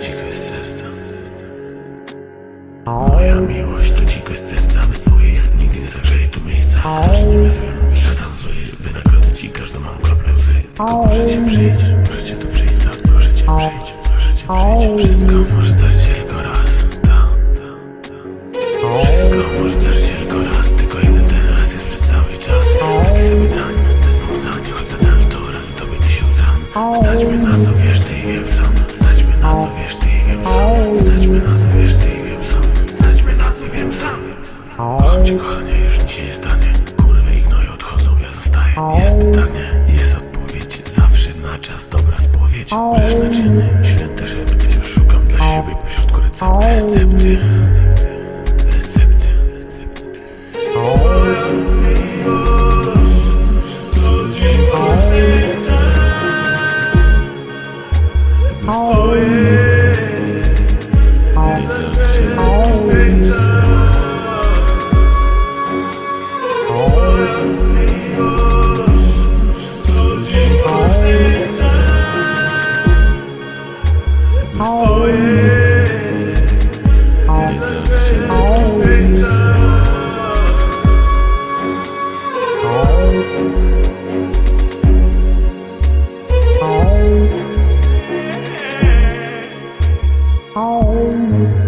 Dziwe serca. Moja miłość to dzikość serca Bez twoich nigdy nie zagrzeje tu miejsca. Też nie wezmę Szatan zły Wynagrodzę ci każdą mam kroplę łzy. Tylko proszę cię przyjdź Proszę cię tu przyjdź Tak proszę cię przyjdź Proszę cię przyjdź Wszystko może zdarzyć Stać na co wiesz, ty i wiem sam. Stać na co wiesz, ty i wiem sam. Stać na co wiesz, ty i wiem sam. Stać na co wiem sam. Kocham cię kochanie, już nic się nie stanie. Kurwy i gnoje odchodzą, ja zostaję. Jest pytanie, jest odpowiedź. Zawsze na czas, dobra spowiedź. Grzeszne czyny, święte szepty Wciąż szukam dla siebie. Pośrodku Recepty, recepty, Nie home.